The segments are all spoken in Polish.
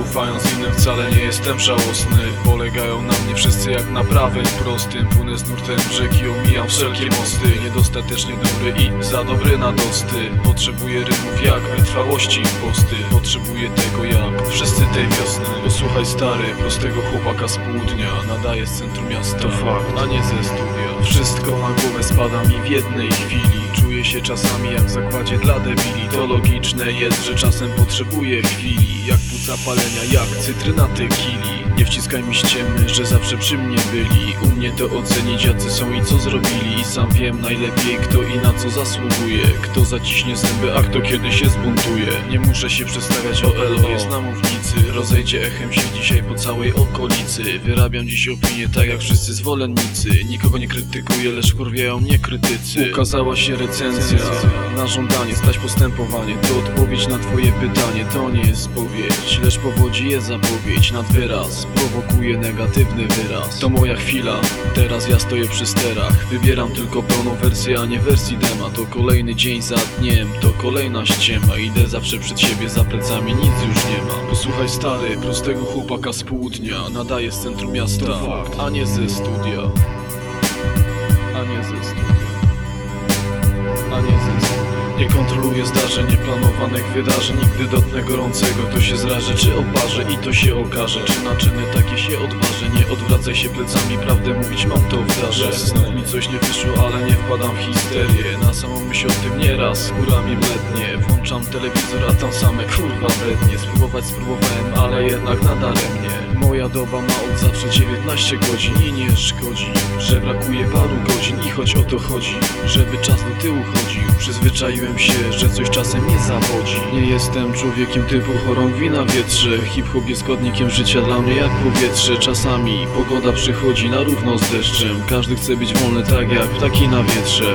Ufając innym wcale nie jestem żałosny. Polegają na mnie wszyscy jak na prawym prostym. Płynę z nurtem rzeki, omijam wszelkie mosty. Niedostatecznie dobry i za dobry na tosty Potrzebuję rymów jak wytrwałości posty. Potrzebuję tego jak wszyscy tej wiosny. Posłuchaj stary, prostego chłopaka z południa. Nadaje z centrum miasta, to fakt, a nie ze studia. Wszystko na głowę spada mi w jednej chwili Czuję się czasami jak w zakładzie dla debili. To logiczne jest, że czasem potrzebuję chwili Jak płuca palenia, jak cytryna tequili Nie wciskaj mi ściemy, że zawsze przy mnie byli. U mnie to ocenić jacy są i co zrobili. I sam wiem najlepiej kto i na co zasługuje. Kto zaciśnie zęby, a kto kiedy się zbuntuje. Nie muszę się przedstawiać o elo, jest na mównicy. Rozejdzie echem się dzisiaj po całej okolicy. Wyrabiam dziś opinię tak jak wszyscy zwolennicy. Nikogo nie krytykuję, lecz kurwiają mnie krytycy. Ukazała się recenzja na żądanie Stać postępowanie, to odpowiedź na twoje pytanie. To nie jest spowiedź, lecz powodzi jest zapowiedź. Nad wyraz, prowokuje negatywny wyraz. To moja chwila, teraz ja stoję przy sterach. Wybieram tylko pełną wersję, a nie wersji dema. To kolejny dzień za dniem, to kolejna ściema. Idę zawsze przed siebie, za plecami nic już nie ma. Posłuchaj stary, prostego chłopaka z południa. Nadaje z centrum miasta, a nie ze studia. A nie ze studia. Nie kontroluję zdarzeń, nieplanowanych wydarzeń. Nigdy dotknę gorącego, to się zrażę czy oparzę I to się okaże, czy na czyny takie się odważę? Nie odwracaj się plecami, prawdę mówić mam to w darze Znów mi coś nie wyszło, ale nie wpadam w histerię. Na samą myśl o tym nieraz, skóra mi blednie. Włączam telewizor, a tam same kurwa bednie Spróbować spróbowałem, ale jednak nadaremnie Moja doba ma od zawsze 19 godzin i nie szkodzi Że brakuje paru godzin i choć o to chodzi Żeby czas do tyłu chodził. Przyzwyczaiłem się, że coś czasem nie zawodzi. Nie jestem człowiekiem typu chorągwi na wietrze. Hip-hop jest składnikiem życia dla mnie jak powietrze. Czasami pogoda przychodzi na równo z deszczem. Każdy chce być wolny tak jak ptaki na wietrze.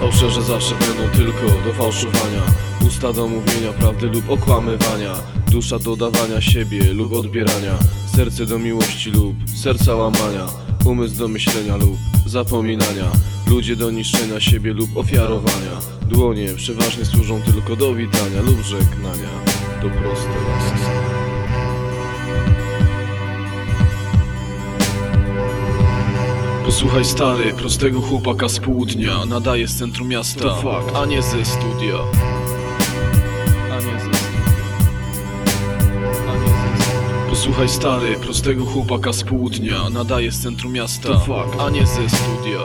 Fałszerze zawsze będą tylko do fałszowania Usta do mówienia prawdy lub okłamywania. Dusza do dawania siebie lub odbierania. Serce do miłości lub serca łamania. Umysł do myślenia lub zapominania. Ludzie do niszczenia siebie lub ofiarowania. Dłonie przeważnie służą tylko do witania lub żegnania. To proste Posłuchaj stary, prostego chłopaka z południa. Nadaje z centrum miasta, a nie ze studia A nie studia Posłuchaj stary, prostego chłopaka z południa. Nadaje z centrum miasta, a nie ze studia